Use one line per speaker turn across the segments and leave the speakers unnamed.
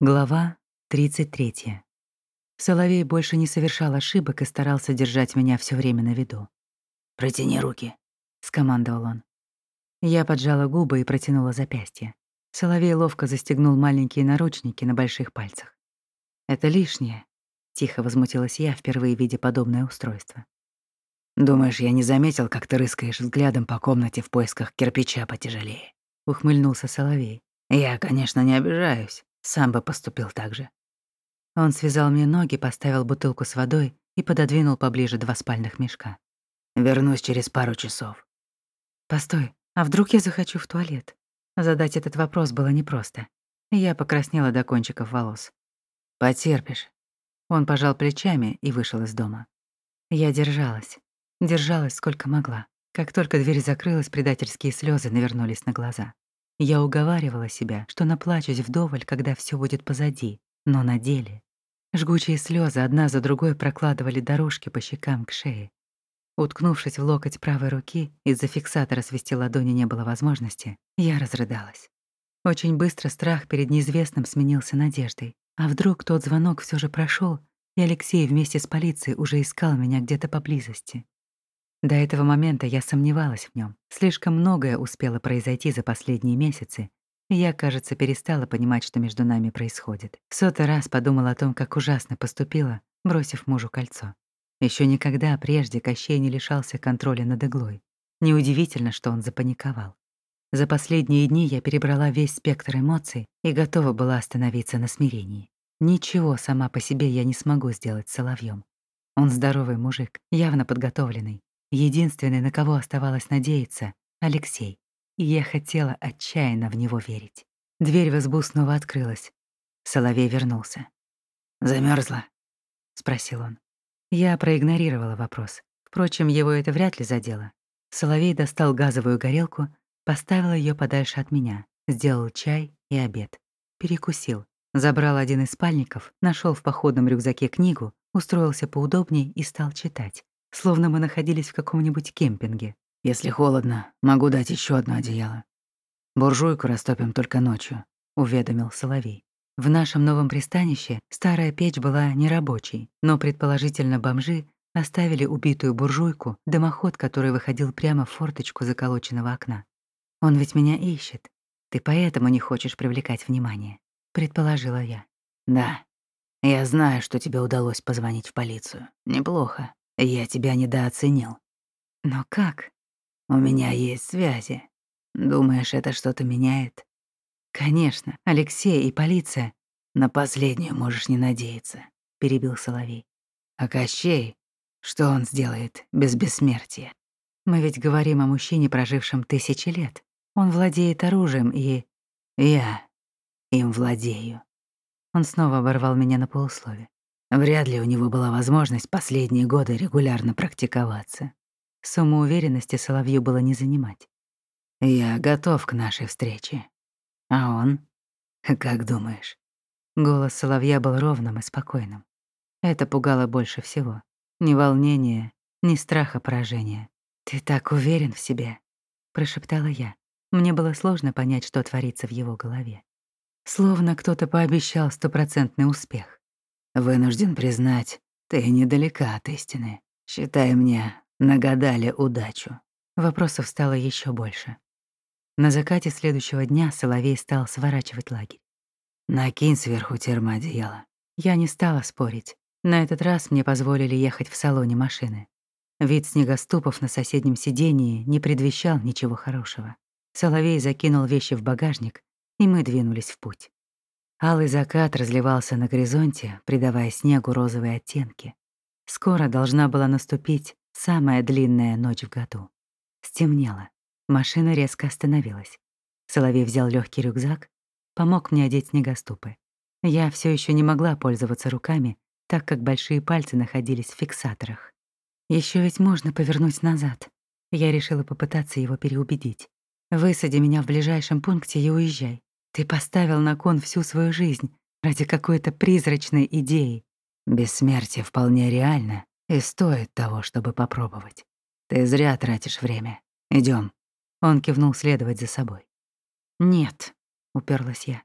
Глава 33. Соловей больше не совершал ошибок и старался держать меня все время на виду.
«Протяни руки», —
скомандовал он. Я поджала губы и протянула запястье. Соловей ловко застегнул маленькие наручники на больших пальцах. «Это лишнее», — тихо возмутилась я, впервые видя подобное устройство.
«Думаешь, я не заметил, как ты рыскаешь взглядом по комнате в поисках кирпича потяжелее?»
— ухмыльнулся Соловей.
«Я, конечно, не обижаюсь. Сам бы поступил так же.
Он связал мне ноги, поставил бутылку с водой и пододвинул поближе два спальных мешка.
Вернусь через пару часов.
Постой, а вдруг я захочу в туалет? Задать этот вопрос было непросто. Я покраснела до кончиков волос.
Потерпишь.
Он пожал плечами и вышел из дома. Я держалась. Держалась сколько могла. Как только дверь закрылась, предательские слезы навернулись на глаза. Я уговаривала себя, что наплачусь вдоволь, когда все будет позади, но на деле жгучие слезы одна за другой прокладывали дорожки по щекам к шее. Уткнувшись в локоть правой руки, из-за фиксатора свести ладони не было возможности, я разрыдалась. Очень быстро страх перед неизвестным сменился надеждой. А вдруг тот звонок все же прошел, и Алексей вместе с полицией уже искал меня где-то поблизости. До этого момента я сомневалась в нем. Слишком многое успело произойти за последние месяцы, и я, кажется, перестала понимать, что между нами происходит. В сотый раз подумала о том, как ужасно поступила, бросив мужу кольцо. Еще никогда прежде Кощей не лишался контроля над иглой. Неудивительно, что он запаниковал. За последние дни я перебрала весь спектр эмоций и готова была остановиться на смирении. Ничего сама по себе я не смогу сделать с Соловьём. Он здоровый мужик, явно подготовленный, Единственный, на кого оставалось надеяться — Алексей. И я хотела отчаянно в него верить. Дверь в избу снова открылась. Соловей вернулся.
Замерзла?
спросил он. Я проигнорировала вопрос. Впрочем, его это вряд ли задело. Соловей достал газовую горелку, поставил ее подальше от меня, сделал чай и обед. Перекусил, забрал один из спальников, нашел в походном рюкзаке книгу, устроился поудобней и стал читать словно мы находились в каком-нибудь кемпинге.
«Если холодно, могу дать еще одно одеяло. Буржуйку растопим только ночью», — уведомил Соловей.
В нашем новом пристанище старая печь была нерабочей, но, предположительно, бомжи оставили убитую буржуйку, дымоход, который выходил прямо в форточку заколоченного окна. «Он ведь меня ищет. Ты поэтому не хочешь привлекать внимание», — предположила я.
«Да. Я знаю, что тебе удалось позвонить в полицию. Неплохо. Я тебя недооценил.
Но как?
У меня есть связи. Думаешь, это что-то меняет?
Конечно, Алексей и полиция.
На последнюю можешь не надеяться, перебил Соловей. А Кощей, что он сделает без бессмертия?
Мы ведь говорим о мужчине, прожившем тысячи лет. Он владеет оружием и...
Я им владею.
Он снова оборвал меня на полуслове.
Вряд ли у него была возможность последние годы регулярно практиковаться.
Самоуверенности Соловью было не занимать.
«Я готов к нашей встрече. А он? Как думаешь?»
Голос Соловья был ровным и спокойным. Это пугало больше всего. Ни волнения, ни страха поражения. «Ты так уверен в себе», — прошептала я. Мне было сложно понять, что творится в его голове. Словно кто-то пообещал стопроцентный успех.
Вынужден признать, ты недалека от истины. Считай мне, нагадали удачу.
Вопросов стало еще больше. На закате следующего дня Соловей стал сворачивать лагерь.
Накинь сверху термоодеяло.
Я не стала спорить. На этот раз мне позволили ехать в салоне машины. Вид снегоступов на соседнем сидении не предвещал ничего хорошего. Соловей закинул вещи в багажник, и мы двинулись в путь. Алый закат разливался на горизонте, придавая снегу розовые оттенки. Скоро должна была наступить самая длинная ночь в году. Стемнело. Машина резко остановилась. Соловей взял легкий рюкзак, помог мне одеть снегоступы. Я все еще не могла пользоваться руками, так как большие пальцы находились в фиксаторах. Еще ведь можно повернуть назад. Я решила попытаться его переубедить. Высади меня в ближайшем пункте и уезжай. Ты поставил на кон всю свою жизнь ради какой-то призрачной идеи.
Бессмертие вполне реально и стоит того, чтобы попробовать. Ты зря тратишь время. Идем.
Он кивнул следовать за собой. «Нет», — уперлась я.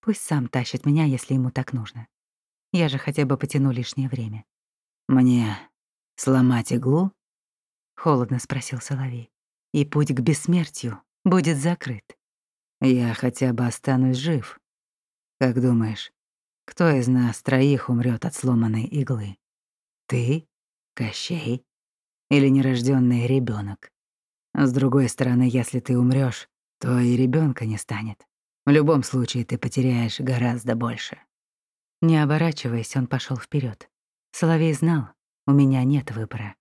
Пусть сам тащит меня, если ему так нужно. Я же хотя бы потяну лишнее время.
Мне сломать иглу?
Холодно спросил Соловей. И путь к бессмертию будет закрыт.
Я хотя бы останусь жив. Как думаешь, кто из нас троих умрет от сломанной иглы? Ты, Кощей или нерожденный ребенок? С другой стороны, если ты умрешь, то и ребенка не станет. В любом случае ты потеряешь гораздо больше.
Не оборачиваясь, он пошел вперед. Соловей знал, у меня нет выбора.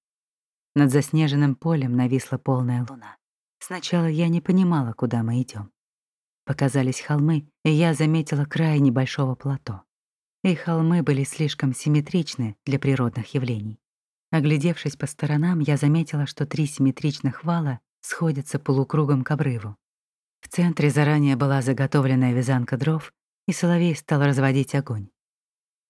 Над заснеженным полем нависла полная луна. Сначала я не понимала, куда мы идем. Показались холмы, и я заметила край небольшого плато. И холмы были слишком симметричны для природных явлений. Оглядевшись по сторонам, я заметила, что три симметричных вала сходятся полукругом к обрыву. В центре заранее была заготовленная вязанка дров, и Соловей стал разводить огонь.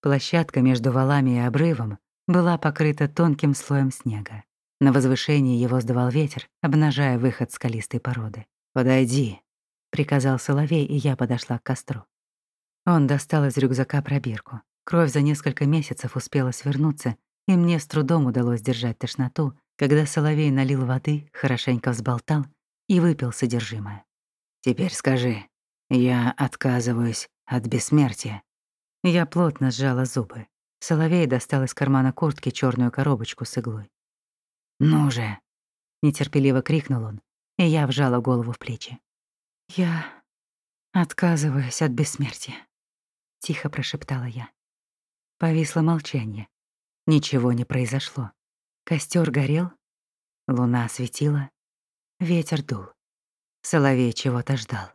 Площадка между валами и обрывом была покрыта тонким слоем снега. На возвышении его сдавал ветер, обнажая выход скалистой породы.
«Подойди», —
приказал Соловей, и я подошла к костру. Он достал из рюкзака пробирку. Кровь за несколько месяцев успела свернуться, и мне с трудом удалось держать тошноту, когда Соловей налил воды, хорошенько взболтал и выпил содержимое.
«Теперь скажи, я отказываюсь от бессмертия».
Я плотно сжала зубы. Соловей достал из кармана куртки черную коробочку с иглой.
«Ну же!»
— нетерпеливо крикнул он, и я вжала голову в плечи. «Я отказываюсь от бессмертия», — тихо прошептала я. Повисло молчание. Ничего не произошло. Костер горел, луна светила, ветер дул. Соловей чего-то ждал.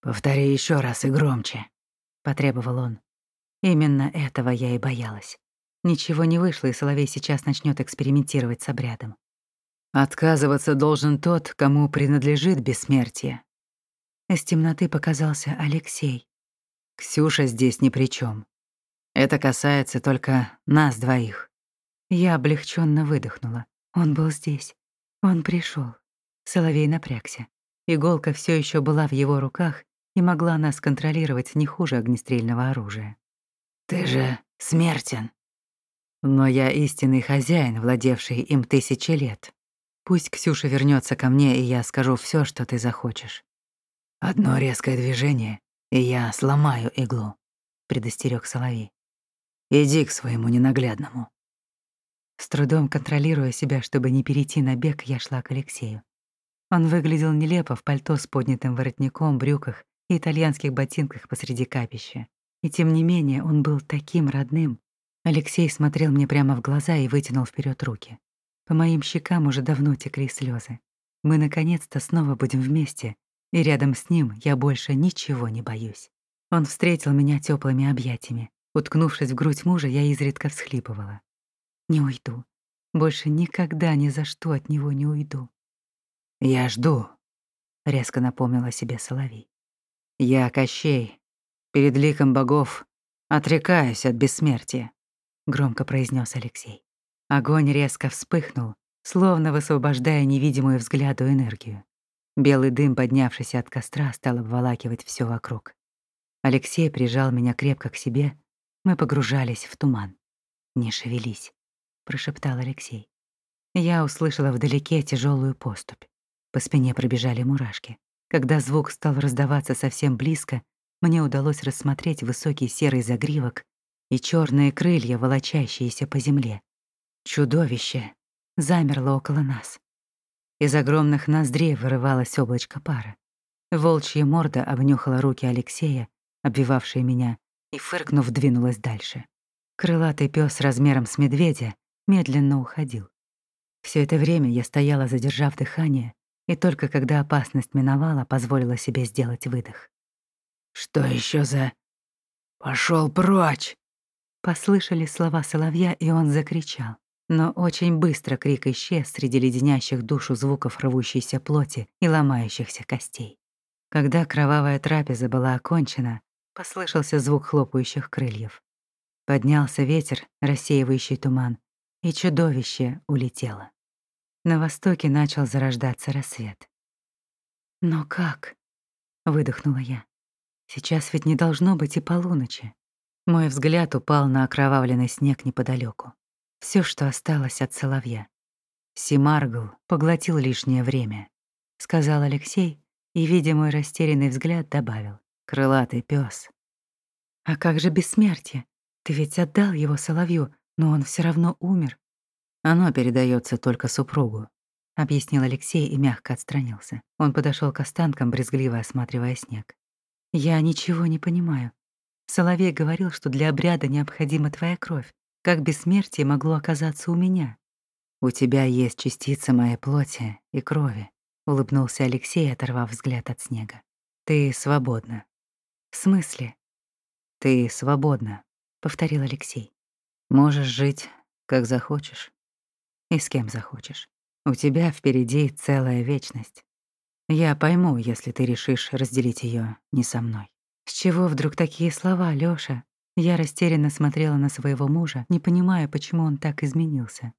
«Повтори еще раз и громче», —
потребовал он. Именно этого я и боялась. Ничего не вышло, и Соловей сейчас начнет экспериментировать с обрядом.
Отказываться должен тот, кому принадлежит бессмертие.
Из темноты показался Алексей.
Ксюша здесь ни при чем. Это касается только нас двоих.
Я облегченно выдохнула. Он был здесь. Он пришел. Соловей напрягся. Иголка все еще была в его руках и могла нас контролировать не хуже огнестрельного оружия.
«Ты же смертен», но я истинный хозяин, владевший им тысячи лет. Пусть Ксюша вернется ко мне, и я скажу все, что ты захочешь. Одно резкое движение, и я сломаю иглу, предостерег Соловей. Иди к своему ненаглядному.
С трудом контролируя себя, чтобы не перейти на бег, я шла к Алексею. Он выглядел нелепо в пальто с поднятым воротником, брюках и итальянских ботинках посреди капища. И тем не менее он был таким родным, Алексей смотрел мне прямо в глаза и вытянул вперед руки. По моим щекам уже давно текли слезы. Мы наконец-то снова будем вместе, и рядом с ним я больше ничего не боюсь. Он встретил меня теплыми объятиями. Уткнувшись в грудь мужа, я изредка всхлипывала. Не уйду. Больше никогда ни за что от него не уйду.
«Я жду», —
резко напомнил о себе Соловей.
«Я Кощей. Перед ликом богов отрекаюсь от бессмертия»
громко произнес Алексей. Огонь резко вспыхнул, словно высвобождая невидимую взгляду энергию. Белый дым, поднявшийся от костра, стал обволакивать все вокруг. Алексей прижал меня крепко к себе. Мы погружались в туман. «Не шевелись», — прошептал Алексей. Я услышала вдалеке тяжелую поступь. По спине пробежали мурашки. Когда звук стал раздаваться совсем близко, мне удалось рассмотреть высокий серый загривок и черные крылья, волочащиеся по земле. Чудовище замерло около нас. Из огромных ноздрей вырывалось облачко пара. Волчья морда обнюхала руки Алексея, обвивавшие меня, и, фыркнув, двинулась дальше. Крылатый пес размером с медведя медленно уходил. Все это время я стояла, задержав дыхание, и только когда опасность миновала, позволила себе сделать выдох.
«Что еще за...» Пошел прочь!»
Послышали слова соловья, и он закричал. Но очень быстро крик исчез среди леденящих душу звуков рвущейся плоти и ломающихся костей. Когда кровавая трапеза была окончена, послышался звук хлопающих крыльев. Поднялся ветер, рассеивающий туман, и чудовище улетело. На востоке начал зарождаться рассвет. «Но как?» — выдохнула я. Сейчас ведь не должно быть и полуночи. Мой взгляд упал на окровавленный снег неподалеку. Все, что осталось от соловья. Симаргл поглотил лишнее время, сказал Алексей и, видя мой растерянный взгляд, добавил: крылатый пес. А как же бессмертие? Ты ведь отдал его соловью, но он все равно умер. Оно передается только супругу, объяснил Алексей и мягко отстранился. Он подошел к останкам, брезгливо осматривая снег. Я ничего не понимаю. Соловей говорил, что для обряда необходима твоя кровь. Как бессмертие могло оказаться у меня? У тебя есть частица моей плоти и крови, улыбнулся Алексей, оторвав взгляд от снега. Ты свободна. В смысле? Ты свободна, повторил Алексей. Можешь жить, как захочешь и с кем захочешь. У тебя впереди целая вечность. Я пойму, если ты решишь разделить ее не со мной. С чего вдруг такие слова, Лёша? Я растерянно смотрела на своего мужа, не понимая, почему он так изменился.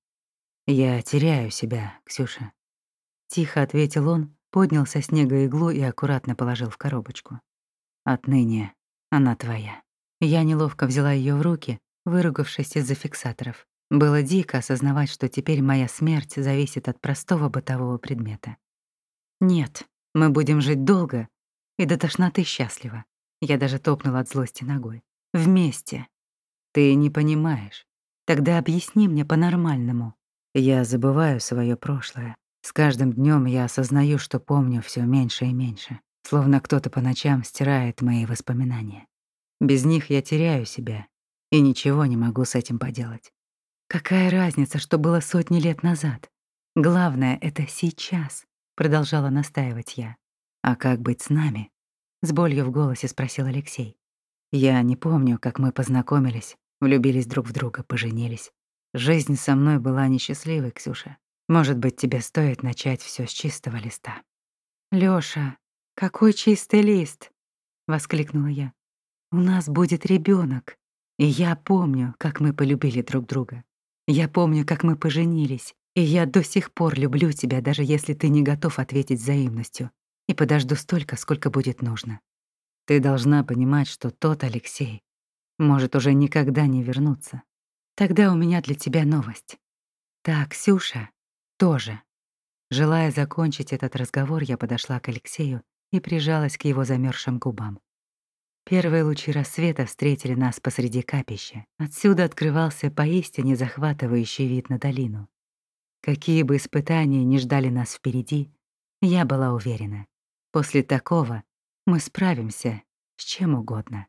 Я теряю себя, Ксюша. Тихо ответил он, поднял со снега иглу и аккуратно положил в коробочку. Отныне она твоя. Я неловко взяла ее в руки, выругавшись из-за фиксаторов. Было дико осознавать, что теперь моя смерть зависит от простого бытового предмета. Нет, мы будем жить долго и до тошноты счастливо. Я даже топнула от злости ногой. Вместе. Ты не понимаешь. Тогда объясни мне по-нормальному. Я забываю свое прошлое. С каждым днем я осознаю, что помню все меньше и меньше. Словно кто-то по ночам стирает мои воспоминания. Без них я теряю себя и ничего не могу с этим поделать. Какая разница, что было сотни лет назад? Главное — это сейчас, продолжала настаивать я. А как быть с нами? С болью в голосе спросил Алексей. Я не помню, как мы познакомились, влюбились друг в друга, поженились. Жизнь со мной была несчастливой, Ксюша. Может быть, тебе стоит начать все с чистого листа. Лёша, какой чистый лист? воскликнула я. У нас будет ребенок, и я помню, как мы полюбили друг друга. Я помню, как мы поженились, и я до сих пор люблю тебя, даже если ты не готов ответить взаимностью, и подожду столько, сколько будет нужно. Ты должна понимать, что тот Алексей может уже никогда не вернуться. Тогда у меня для тебя новость. Так, Ксюша тоже. Желая закончить этот разговор, я подошла к Алексею и прижалась к его замерзшим губам. Первые лучи рассвета встретили нас посреди капища. Отсюда открывался поистине захватывающий вид на долину. Какие бы испытания ни ждали нас впереди, я была уверена, после такого мы справимся с чем угодно.